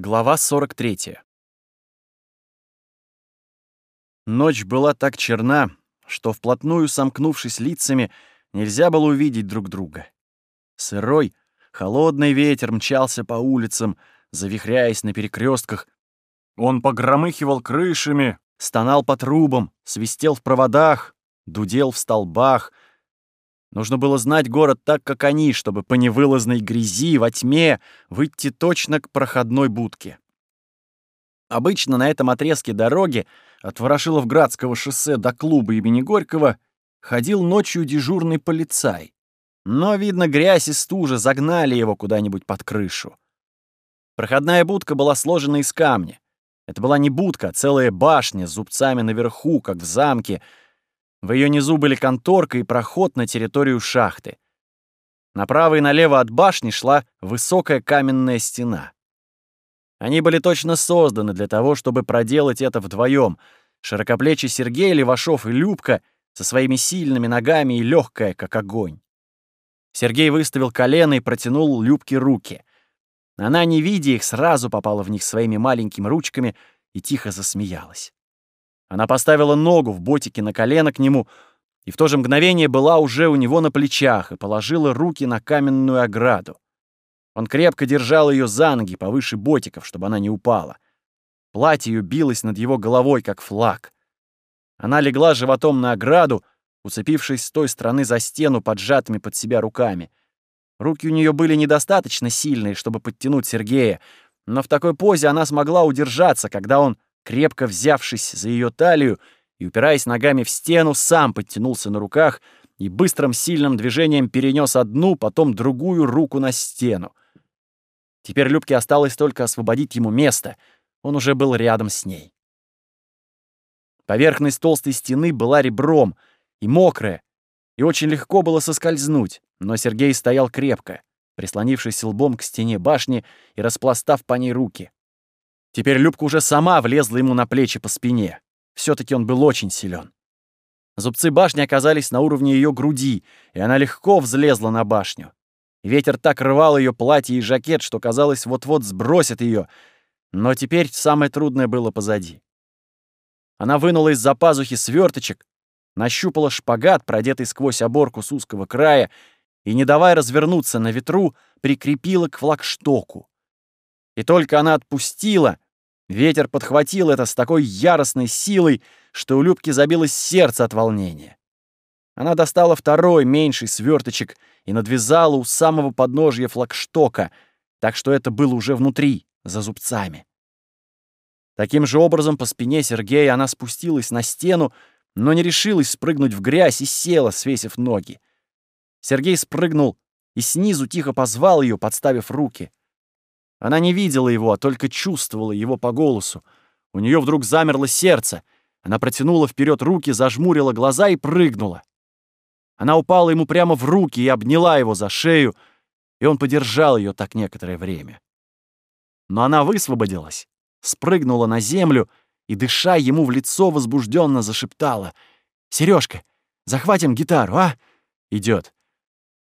Глава 43. Ночь была так черна, что вплотную сомкнувшись лицами, нельзя было увидеть друг друга. Сырой, холодный ветер мчался по улицам, завихряясь на перекрестках. Он погромыхивал крышами, стонал по трубам, свистел в проводах, дудел в столбах. Нужно было знать город так, как они, чтобы по невылазной грязи, во тьме, выйти точно к проходной будке. Обычно на этом отрезке дороги от Ворошиловградского шоссе до клуба имени Горького ходил ночью дежурный полицай. Но, видно, грязь и стужа загнали его куда-нибудь под крышу. Проходная будка была сложена из камня. Это была не будка, а целая башня с зубцами наверху, как в замке. В ее низу были конторка и проход на территорию шахты. Направо и налево от башни шла высокая каменная стена. Они были точно созданы для того, чтобы проделать это вдвоем. Широкоплечий Сергей Левашов и Любка со своими сильными ногами и легкая, как огонь. Сергей выставил колено и протянул Любке руки. Она, не видя их, сразу попала в них своими маленькими ручками и тихо засмеялась. Она поставила ногу в ботике на колено к нему и в то же мгновение была уже у него на плечах и положила руки на каменную ограду. Он крепко держал ее за ноги повыше ботиков, чтобы она не упала. Платье ее билось над его головой, как флаг. Она легла животом на ограду, уцепившись с той стороны за стену поджатыми под себя руками. Руки у нее были недостаточно сильные, чтобы подтянуть Сергея, но в такой позе она смогла удержаться, когда он, крепко взявшись за ее талию и упираясь ногами в стену, сам подтянулся на руках и быстрым сильным движением перенес одну, потом другую руку на стену. Теперь Любке осталось только освободить ему место. Он уже был рядом с ней. Поверхность толстой стены была ребром и мокрая, и очень легко было соскользнуть, но Сергей стоял крепко, прислонившись лбом к стене башни и распластав по ней руки. Теперь Любка уже сама влезла ему на плечи по спине. все таки он был очень силен. Зубцы башни оказались на уровне ее груди, и она легко взлезла на башню. Ветер так рвал ее платье и жакет, что казалось, вот-вот сбросит ее. Но теперь самое трудное было позади. Она вынула из-за пазухи сверточек, нащупала шпагат, продетый сквозь оборку с узкого края, и, не давая развернуться на ветру, прикрепила к флагштоку. И только она отпустила, ветер подхватил это с такой яростной силой, что у Любки забилось сердце от волнения. Она достала второй, меньший сверточек и надвязала у самого подножья флагштока, так что это было уже внутри, за зубцами. Таким же образом по спине Сергея она спустилась на стену, но не решилась спрыгнуть в грязь и села, свесив ноги. Сергей спрыгнул и снизу тихо позвал ее, подставив руки. Она не видела его, а только чувствовала его по голосу. У нее вдруг замерло сердце. Она протянула вперед руки, зажмурила глаза и прыгнула. Она упала ему прямо в руки и обняла его за шею, и он подержал ее так некоторое время. Но она высвободилась, спрыгнула на землю и, дыша ему в лицо, возбужденно зашептала. «Сережка, захватим гитару, а?» Идет.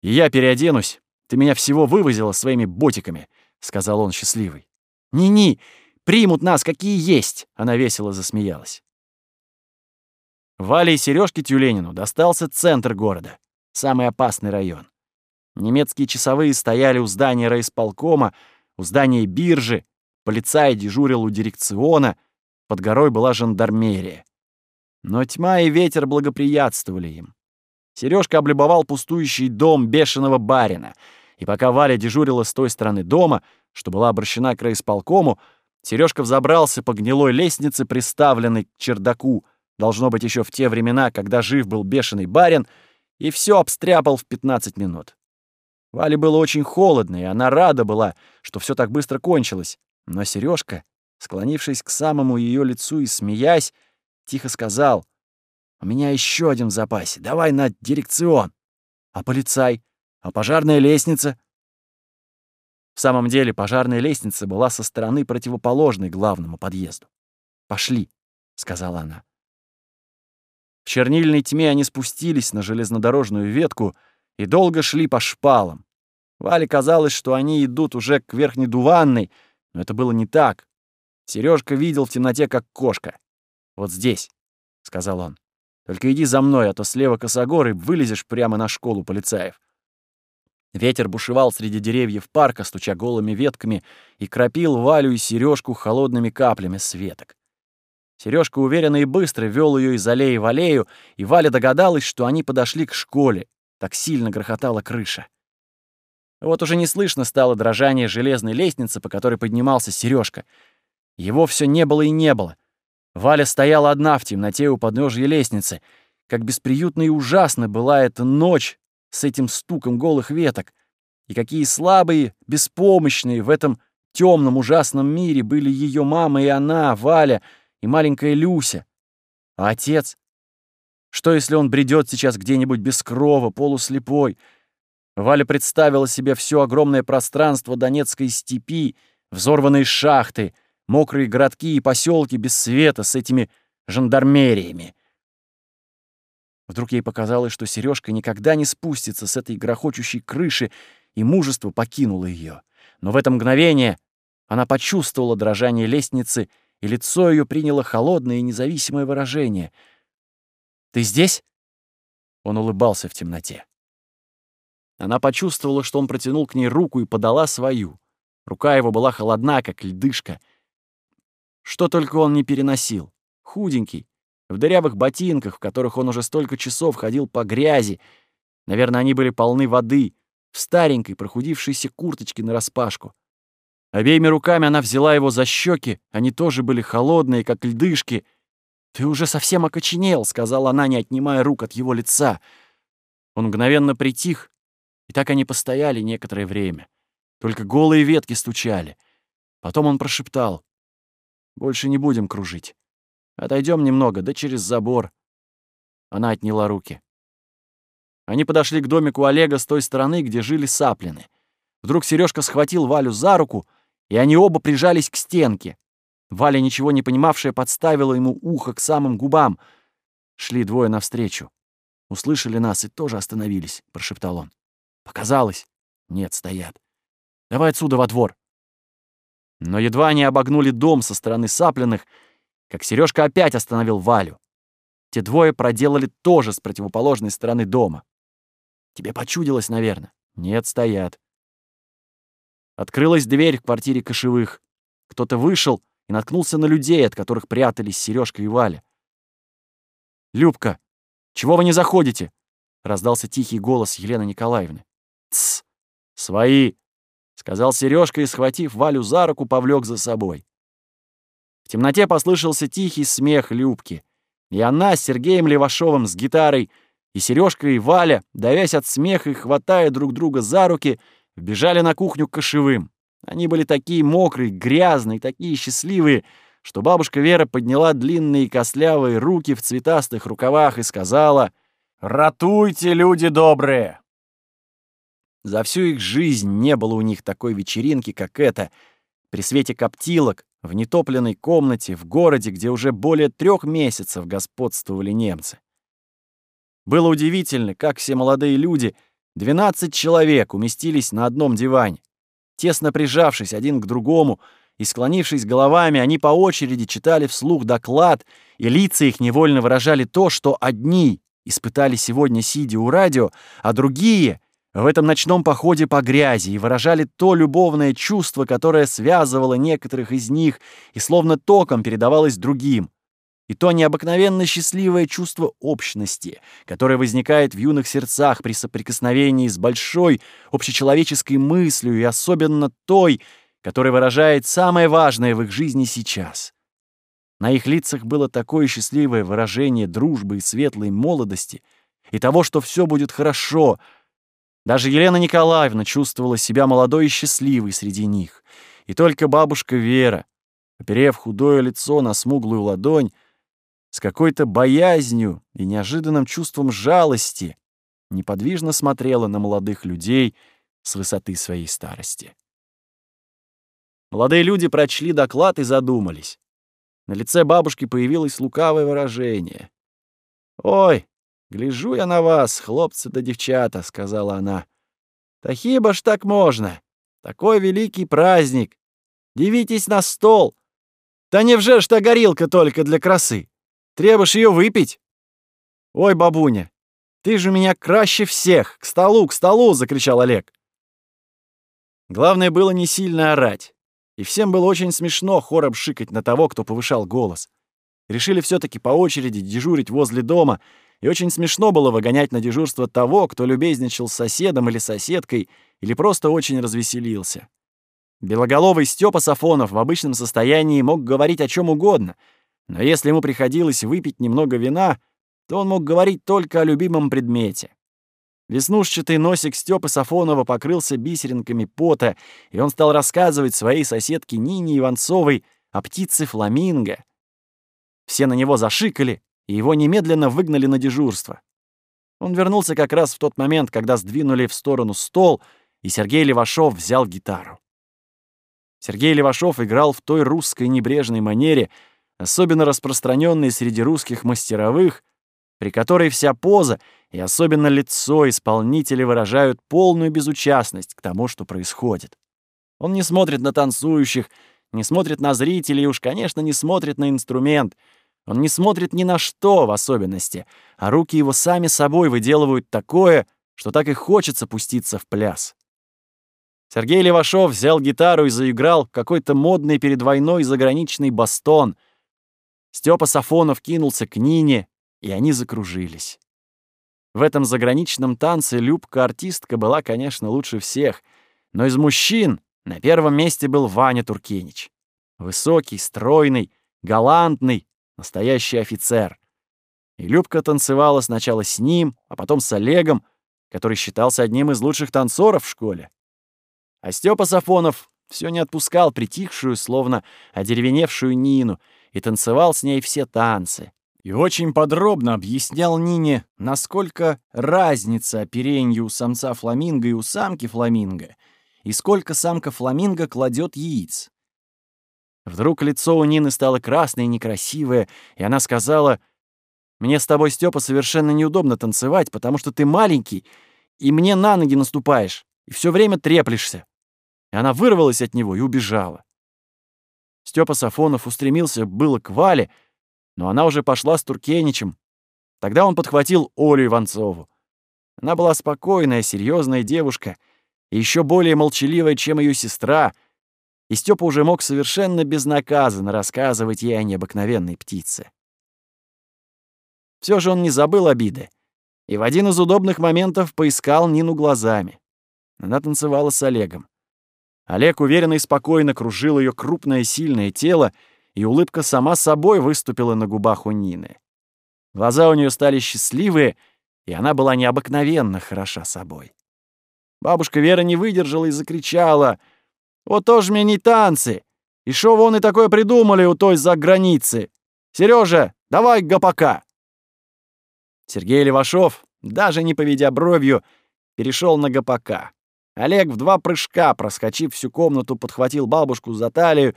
«И я переоденусь. Ты меня всего вывозила своими ботиками», — сказал он счастливый. «Ни-ни, примут нас, какие есть!» — она весело засмеялась. Вале и Сережке Тюленину достался центр города, самый опасный район. Немецкие часовые стояли у здания райисполкома, у здания биржи, полицай дежурил у дирекциона, под горой была жандармерия. Но тьма и ветер благоприятствовали им. Сережка облюбовал пустующий дом бешеного барина, и пока Валя дежурила с той стороны дома, что была обращена к райисполкому, Сережка взобрался по гнилой лестнице, приставленной к чердаку, Должно быть, еще в те времена, когда жив был бешеный барин, и все обстряпал в 15 минут. Вале было очень холодно, и она рада была, что все так быстро кончилось. Но Сережка, склонившись к самому ее лицу и смеясь, тихо сказал, «У меня еще один в запасе, давай на дирекцион. А полицай? А пожарная лестница?» В самом деле пожарная лестница была со стороны противоположной главному подъезду. «Пошли», — сказала она. В чернильной тьме они спустились на железнодорожную ветку и долго шли по шпалам. Вале казалось, что они идут уже к верхней дуванной, Но это было не так. Сережка видел в темноте, как кошка. «Вот здесь», — сказал он. «Только иди за мной, а то слева косогор, и вылезешь прямо на школу полицаев». Ветер бушевал среди деревьев парка, стуча голыми ветками, и кропил Валю и Сережку холодными каплями с веток. Сережка уверенно и быстро вел ее из аллеи в аллею, и Валя догадалась, что они подошли к школе. Так сильно грохотала крыша. Вот уже не слышно стало дрожание железной лестницы, по которой поднимался Сережка. Его все не было и не было. Валя стояла одна в темноте у подножья лестницы. Как бесприютно и ужасно была эта ночь с этим стуком голых веток. И какие слабые, беспомощные в этом темном ужасном мире были ее мама и она, Валя, и маленькая Люся. А отец? Что, если он бредет сейчас где-нибудь без крова, полуслепой? Валя представила себе все огромное пространство Донецкой степи, взорванные шахты, мокрые городки и поселки без света с этими жандармериями. Вдруг ей показалось, что Сережка никогда не спустится с этой грохочущей крыши, и мужество покинуло ее. Но в это мгновение она почувствовала дрожание лестницы, и лицо ее приняло холодное и независимое выражение. «Ты здесь?» Он улыбался в темноте. Она почувствовала, что он протянул к ней руку и подала свою. Рука его была холодна, как льдышка. Что только он не переносил. Худенький, в дырявых ботинках, в которых он уже столько часов ходил по грязи. Наверное, они были полны воды, в старенькой, прохудившейся курточке нараспашку. Обеими руками она взяла его за щеки, они тоже были холодные, как льдышки. «Ты уже совсем окоченел», — сказала она, не отнимая рук от его лица. Он мгновенно притих, и так они постояли некоторое время. Только голые ветки стучали. Потом он прошептал. «Больше не будем кружить. Отойдем немного, да через забор». Она отняла руки. Они подошли к домику Олега с той стороны, где жили саплины. Вдруг Сережка схватил Валю за руку, и они оба прижались к стенке. Валя, ничего не понимавшая, подставила ему ухо к самым губам. Шли двое навстречу. «Услышали нас и тоже остановились», — прошептал он. Показалось. Нет, стоят. Давай отсюда во двор. Но едва они обогнули дом со стороны сапленных, как Сережка опять остановил Валю. Те двое проделали тоже с противоположной стороны дома. Тебе почудилось, наверное. Нет, стоят. Открылась дверь в квартире кошевых. Кто-то вышел и наткнулся на людей, от которых прятались Сережка и Валя. «Любка, чего вы не заходите?» — раздался тихий голос Елены Николаевны. «Тсс! Свои!» — сказал Сережка и, схватив Валю за руку, повлек за собой. В темноте послышался тихий смех Любки. И она с Сергеем Левашовым с гитарой, и Сережка и Валя, давясь от смеха и хватая друг друга за руки, вбежали на кухню к кошевым. Они были такие мокрые, грязные, такие счастливые, что бабушка Вера подняла длинные костлявые руки в цветастых рукавах и сказала «Ратуйте, люди добрые! За всю их жизнь не было у них такой вечеринки, как эта, при свете коптилок, в нетопленной комнате, в городе, где уже более трех месяцев господствовали немцы. Было удивительно, как все молодые люди, 12 человек, уместились на одном диване. Тесно прижавшись один к другому и склонившись головами, они по очереди читали вслух доклад, и лица их невольно выражали то, что одни испытали сегодня, сидя у радио, а другие в этом ночном походе по грязи и выражали то любовное чувство, которое связывало некоторых из них и словно током передавалось другим, и то необыкновенно счастливое чувство общности, которое возникает в юных сердцах при соприкосновении с большой общечеловеческой мыслью и особенно той, которая выражает самое важное в их жизни сейчас. На их лицах было такое счастливое выражение дружбы и светлой молодости и того, что все будет хорошо — даже Елена Николаевна чувствовала себя молодой и счастливой среди них. И только бабушка Вера, оперев худое лицо на смуглую ладонь, с какой-то боязнью и неожиданным чувством жалости неподвижно смотрела на молодых людей с высоты своей старости. Молодые люди прочли доклад и задумались. На лице бабушки появилось лукавое выражение. «Ой, «Гляжу я на вас, хлопцы да девчата», — сказала она. «Та хіба ж так можно? Такой великий праздник. Дивитесь на стол! Да не вже ж та горилка только для красы! Треба ж ее выпить!» «Ой, бабуня, ты же меня краще всех! К столу, к столу!» — закричал Олег. Главное было не сильно орать. И всем было очень смешно хором шикать на того, кто повышал голос. Решили все таки по очереди дежурить возле дома, и очень смешно было выгонять на дежурство того, кто любезничал с соседом или соседкой, или просто очень развеселился. Белоголовый Степа Сафонов в обычном состоянии мог говорить о чем угодно, но если ему приходилось выпить немного вина, то он мог говорить только о любимом предмете. Веснушчатый носик Стёпы Сафонова покрылся бисеринками пота, и он стал рассказывать своей соседке Нине Иванцовой о птице фламинго. Все на него зашикали, и его немедленно выгнали на дежурство. Он вернулся как раз в тот момент, когда сдвинули в сторону стол, и Сергей Левашов взял гитару. Сергей Левашов играл в той русской небрежной манере, особенно распространенной среди русских мастеровых, при которой вся поза и особенно лицо исполнителя выражают полную безучастность к тому, что происходит. Он не смотрит на танцующих, не смотрит на зрителей и уж, конечно, не смотрит на инструмент. Он не смотрит ни на что в особенности, а руки его сами собой выделывают такое, что так и хочется пуститься в пляс. Сергей Левашов взял гитару и заиграл какой-то модный перед войной заграничный бастон. Степа Сафонов кинулся к Нине, и они закружились. В этом заграничном танце Любка-артистка была, конечно, лучше всех, но из мужчин на первом месте был Ваня Туркенич. Высокий, стройный, галантный, настоящий офицер. И Любка танцевала сначала с ним, а потом с Олегом, который считался одним из лучших танцоров в школе. А Степа Сафонов все не отпускал притихшую, словно одеревеневшую Нину, и танцевал с ней все танцы, и очень подробно объяснял Нине, насколько разница оперенья у самца фламинго и у самки фламинго, и сколько самка фламинго кладет яиц. Вдруг лицо у Нины стало красное и некрасивое, и она сказала, «Мне с тобой, Степа, совершенно неудобно танцевать, потому что ты маленький, и мне на ноги наступаешь, и все время треплешься». И она вырвалась от него и убежала. Степа Сафонов устремился было к Вале, но она уже пошла с Туркеничем. Тогда он подхватил Олю Иванцову. Она была спокойная, серьезная девушка и еще более молчаливая, чем ее сестра, и Степа уже мог совершенно безнаказанно рассказывать ей о необыкновенной птице. Все же он не забыл обиды и в один из удобных моментов поискал Нину глазами. Она танцевала с Олегом. Олег уверенно и спокойно кружил ее крупное сильное тело, и улыбка сама собой выступила на губах у Нины. Глаза у нее стали счастливые, и она была необыкновенно хороша собой. Бабушка Вера не выдержала и закричала. «Вот тоже мне не танцы! И шо вон и такое придумали у той за границы? Сережа, давай гопака!» Сергей Левашов, даже не поведя бровью, перешел на гопака. Олег в два прыжка, проскочив всю комнату, подхватил бабушку за талию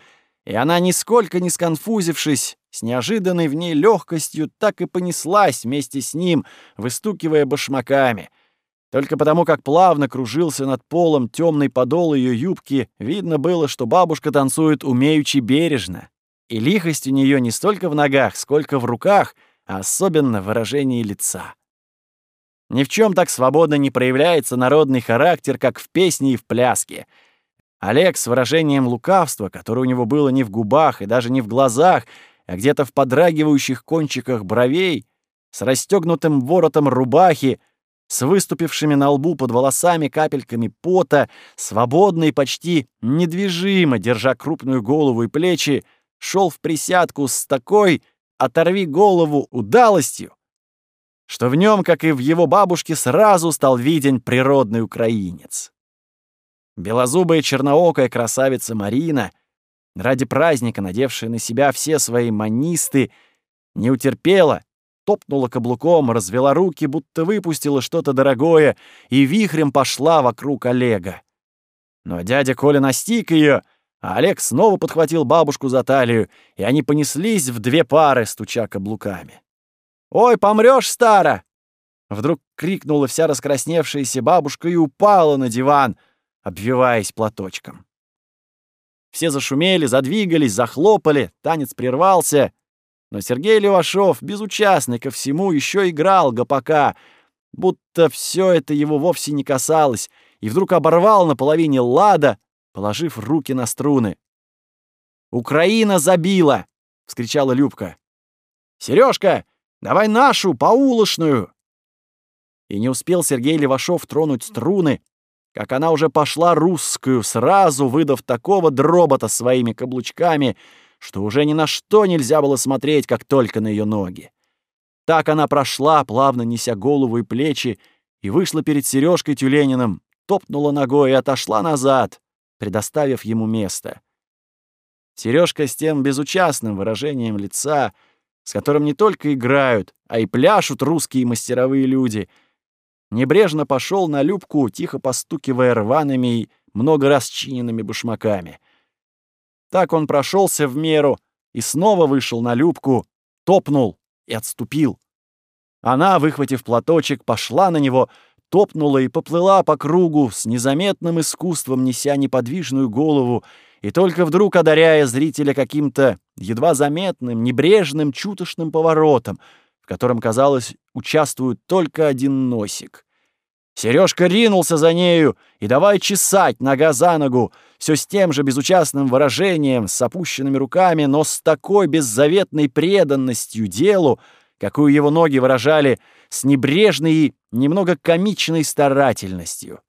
и она, нисколько не сконфузившись, с неожиданной в ней легкостью так и понеслась вместе с ним, выстукивая башмаками. Только потому, как плавно кружился над полом темный подол ее юбки, видно было, что бабушка танцует умеючи бережно. И лихость у нее не столько в ногах, сколько в руках, а особенно в выражении лица. Ни в чем так свободно не проявляется народный характер, как в песне и в пляске — Олег с выражением лукавства, которое у него было не в губах и даже не в глазах, а где-то в подрагивающих кончиках бровей, с расстегнутым воротом рубахи, с выступившими на лбу под волосами капельками пота, свободно и почти недвижимо, держа крупную голову и плечи, шел в присядку с такой «оторви голову» удалостью, что в нем, как и в его бабушке, сразу стал виден природный украинец. Белозубая черноокая красавица Марина, ради праздника, надевшая на себя все свои манисты, не утерпела, топнула каблуком, развела руки, будто выпустила что-то дорогое, и вихрем пошла вокруг Олега. Но дядя Коля настиг ее, а Олег снова подхватил бабушку за талию, и они понеслись в две пары, стуча каблуками. «Ой, помрёшь, стара!» Вдруг крикнула вся раскрасневшаяся бабушка и упала на диван — обвиваясь платочком. Все зашумели, задвигались, захлопали, танец прервался. Но Сергей Левашов, безучастный ко всему, еще играл гопака, будто все это его вовсе не касалось, и вдруг оборвал на половине лада, положив руки на струны. «Украина забила!» — вскричала Любка. «Серёжка, давай нашу, паулошную!» И не успел Сергей Левашов тронуть струны, как она уже пошла русскую, сразу выдав такого дробота своими каблучками, что уже ни на что нельзя было смотреть, как только на ее ноги. Так она прошла, плавно неся голову и плечи, и вышла перед Сережкой Тюлениным, топнула ногой и отошла назад, предоставив ему место. Сережка с тем безучастным выражением лица, с которым не только играют, а и пляшут русские мастеровые люди, небрежно пошел на Любку, тихо постукивая рваными и много раз чиненными башмаками. Так он прошелся в меру и снова вышел на Любку, топнул и отступил. Она, выхватив платочек, пошла на него, топнула и поплыла по кругу, с незаметным искусством неся неподвижную голову, и только вдруг одаряя зрителя каким-то едва заметным, небрежным, чуточным поворотом, в котором, казалось, участвует только один носик. Сережка ринулся за нею и давай чесать нога за ногу, все с тем же безучастным выражением, с опущенными руками, но с такой беззаветной преданностью делу, какую его ноги выражали с небрежной и немного комичной старательностью.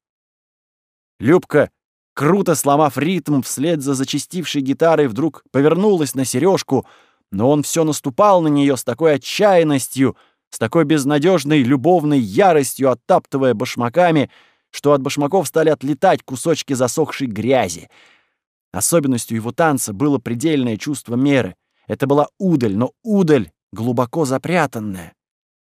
Любка, круто сломав ритм вслед за зачастившей гитарой, вдруг повернулась на сережку, но он все наступал на нее с такой отчаянностью, с такой безнадежной любовной яростью, оттаптывая башмаками, что от башмаков стали отлетать кусочки засохшей грязи. Особенностью его танца было предельное чувство меры. Это была удаль, но удаль глубоко запрятанная.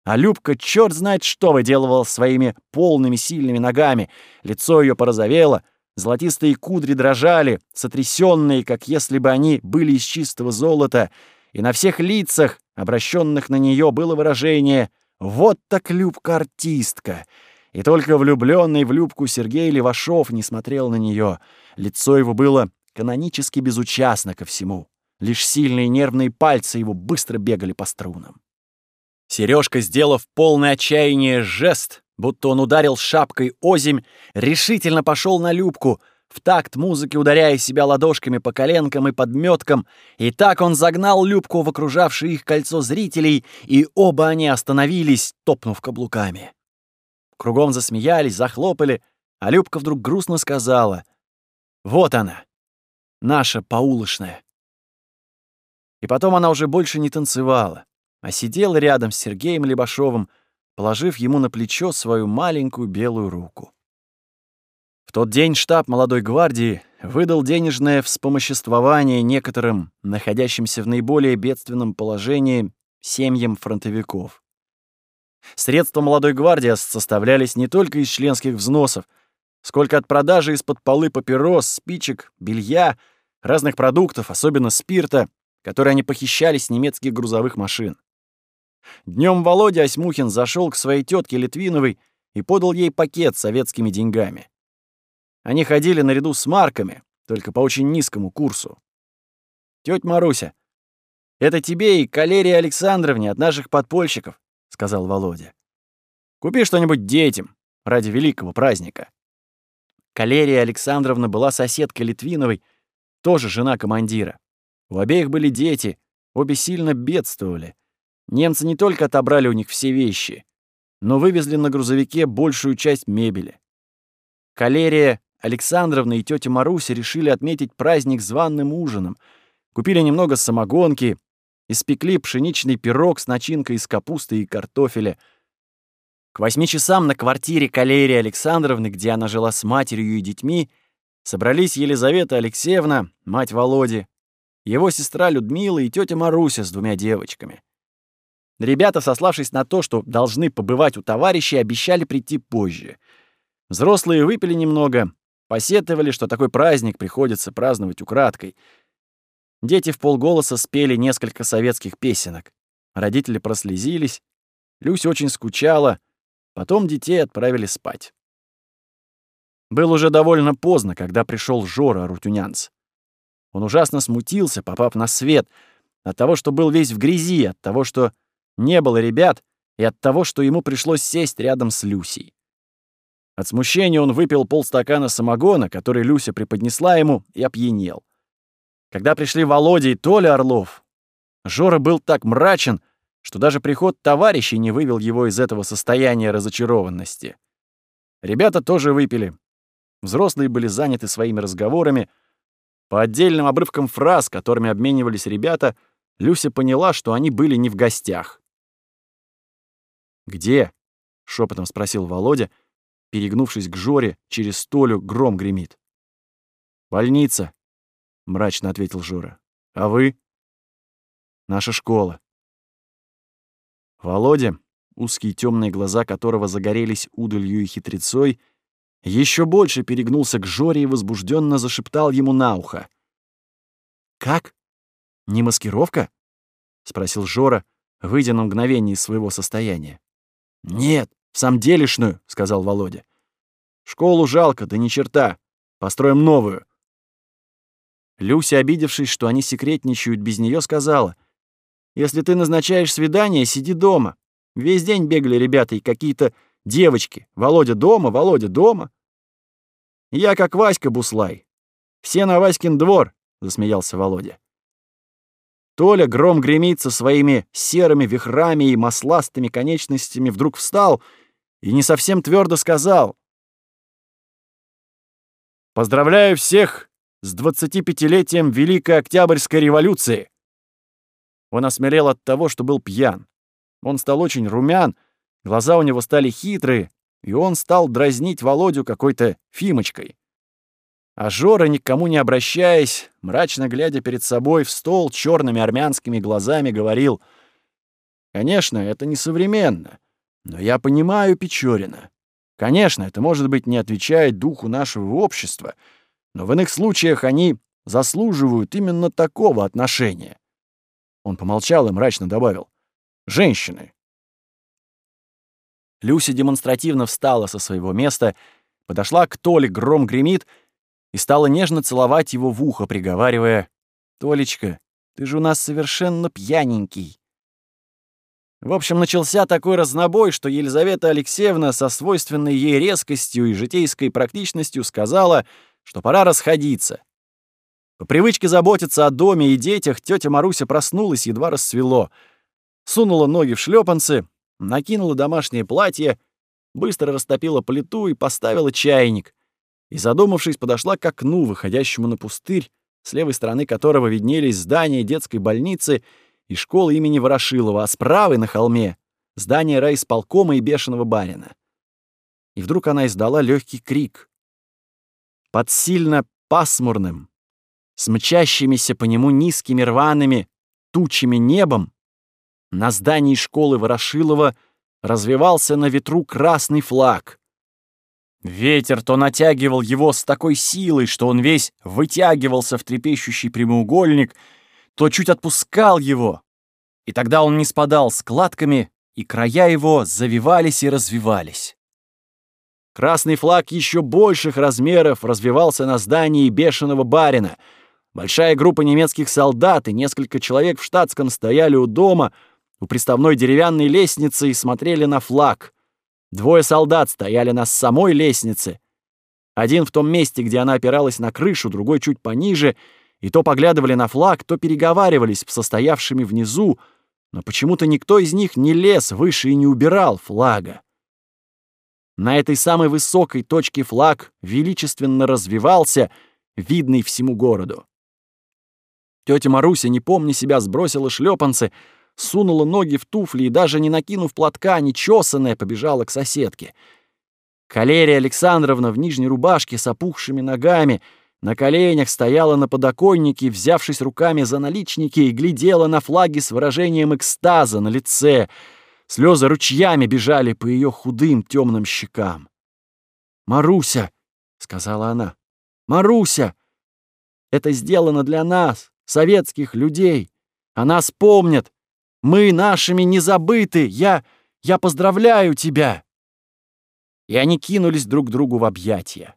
А Любка черт знает что выделывала своими полными сильными ногами. Лицо ее порозовело, золотистые кудри дрожали, сотрясенные, как если бы они были из чистого золота, и на всех лицах, обращенных на нее, было выражение «Вот так Любка-артистка!» И только влюбленный в Любку Сергей Левашов не смотрел на нее. Лицо его было канонически безучастно ко всему. Лишь сильные нервные пальцы его быстро бегали по струнам. Сережка, сделав полное отчаяние жест, будто он ударил шапкой озимь, решительно пошел на Любку, в такт музыки ударяя себя ладошками по коленкам и подметкам, и так он загнал Любку в окружавшее их кольцо зрителей, и оба они остановились, топнув каблуками. Кругом засмеялись, захлопали, а Любка вдруг грустно сказала «Вот она, наша паулышная». И потом она уже больше не танцевала а сидел рядом с Сергеем Лебашовым, положив ему на плечо свою маленькую белую руку. В тот день штаб молодой гвардии выдал денежное вспомоществование некоторым, находящимся в наиболее бедственном положении, семьям фронтовиков. Средства молодой гвардии составлялись не только из членских взносов, сколько от продажи из-под полы папирос, спичек, белья, разных продуктов, особенно спирта, которые они похищали с немецких грузовых машин. Днем Володя Осьмухин зашел к своей тетке Литвиновой и подал ей пакет с советскими деньгами. Они ходили наряду с марками, только по очень низкому курсу. Тетя Маруся, это тебе и Калерии Александровне от наших подпольщиков», — сказал Володя. «Купи что-нибудь детям ради великого праздника». Калерия Александровна была соседкой Литвиновой, тоже жена командира. У обеих были дети, обе сильно бедствовали. Немцы не только отобрали у них все вещи, но вывезли на грузовике большую часть мебели. Калерия Александровна и тетя Маруся решили отметить праздник званным ужином. Купили немного самогонки, испекли пшеничный пирог с начинкой из капусты и картофеля. К восьми часам на квартире Калерии Александровны, где она жила с матерью и детьми, собрались Елизавета Алексеевна, мать Володи, его сестра Людмила и тетя Маруся с двумя девочками. Ребята, сославшись на то, что должны побывать у товарищей, обещали прийти позже. Взрослые выпили немного, посетовали, что такой праздник приходится праздновать украдкой. Дети в полголоса спели несколько советских песенок. Родители прослезились. Люся очень скучала. Потом детей отправили спать. Было уже довольно поздно, когда пришел Жора Рутюнянц. Он ужасно смутился, попав на свет, от того, что был весь в грязи, от того, что не было ребят, и от того, что ему пришлось сесть рядом с Люсей. От смущения он выпил полстакана самогона, который Люся преподнесла ему, и опьянел. Когда пришли Володя и Толя Орлов, Жора был так мрачен, что даже приход товарищей не вывел его из этого состояния разочарованности. Ребята тоже выпили. Взрослые были заняты своими разговорами. По отдельным обрывкам фраз, которыми обменивались ребята, Люся поняла, что они были не в гостях. «Где?» — шепотом спросил Володя, перегнувшись к Жоре, через столю гром гремит. «Больница», — мрачно ответил Жора. «А вы?» «Наша школа». Володя, узкие темные глаза которого загорелись удалью и хитрецой, еще больше перегнулся к Жоре и возбужденно зашептал ему на ухо. «Как? Не маскировка?» — спросил Жора, выйдя на мгновение из своего состояния. «Нет, в самом делешную», — сказал Володя. «Школу жалко, да ни черта. Построим новую». Люся, обидевшись, что они секретничают без нее, сказала, «Если ты назначаешь свидание, сиди дома. Весь день бегали ребята и какие-то девочки. Володя дома, Володя дома». «Я как Васька Буслай. Все на Васькин двор», — засмеялся Володя. Толя гром гремит со своими серыми вихрами и масластыми конечностями вдруг встал и не совсем твердо сказал. «Поздравляю всех с 25-летием Великой Октябрьской революции!» Он осмелел от того, что был пьян. Он стал очень румян, глаза у него стали хитрые, и он стал дразнить Володю какой-то фимочкой. А Жора, никому не обращаясь, мрачно глядя перед собой в стол черными армянскими глазами, говорил, «Конечно, это несовременно, но я понимаю Печорина. Конечно, это, может быть, не отвечает духу нашего общества, но в иных случаях они заслуживают именно такого отношения». Он помолчал и мрачно добавил, «Женщины». Люся демонстративно встала со своего места, подошла к Толе, гром гремит — и стала нежно целовать его в ухо, приговаривая, «Толечка, ты же у нас совершенно пьяненький». В общем, начался такой разнобой, что Елизавета Алексеевна со свойственной ей резкостью и житейской практичностью сказала, что пора расходиться. По привычке заботиться о доме и детях, тетя Маруся проснулась, едва рассвело. Сунула ноги в шлепанцы, накинула домашнее платье, быстро растопила плиту и поставила чайник и, задумавшись, подошла к окну, выходящему на пустырь, с левой стороны которого виднелись здания детской больницы и школы имени Ворошилова, а с правой на холме — здание райисполкома и бешеного барина. И вдруг она издала легкий крик. Под сильно пасмурным, с по нему низкими рваными тучами небом, на здании школы Ворошилова развивался на ветру красный флаг — Ветер то натягивал его с такой силой, что он весь вытягивался в трепещущий прямоугольник, то чуть отпускал его, и тогда он не спадал складками, и края его завивались и развивались. Красный флаг еще больших размеров развивался на здании бешеного барина. Большая группа немецких солдат и несколько человек в штатском стояли у дома, у приставной деревянной лестницы и смотрели на флаг — Двое солдат стояли на самой лестнице. Один в том месте, где она опиралась на крышу, другой чуть пониже, и то поглядывали на флаг, то переговаривались с состоявшими внизу, но почему-то никто из них не лез выше и не убирал флага. На этой самой высокой точке флаг величественно развивался, видный всему городу. Тетя Маруся, не помня себя, сбросила шлепанцы, сунула ноги в туфли и даже не накинув платка, нечесанная, побежала к соседке. Калерия Александровна в нижней рубашке с опухшими ногами на коленях стояла на подоконнике, взявшись руками за наличники, и глядела на флаги с выражением экстаза на лице. Слезы ручьями бежали по ее худым темным щекам. «Маруся!» — сказала она. «Маруся! Это сделано для нас, советских людей. О нас помнят. Мы нашими не забыты! Я... я поздравляю тебя!» И они кинулись друг другу в объятия.